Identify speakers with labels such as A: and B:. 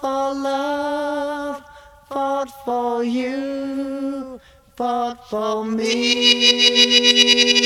A: for love, fought for you, fought for me.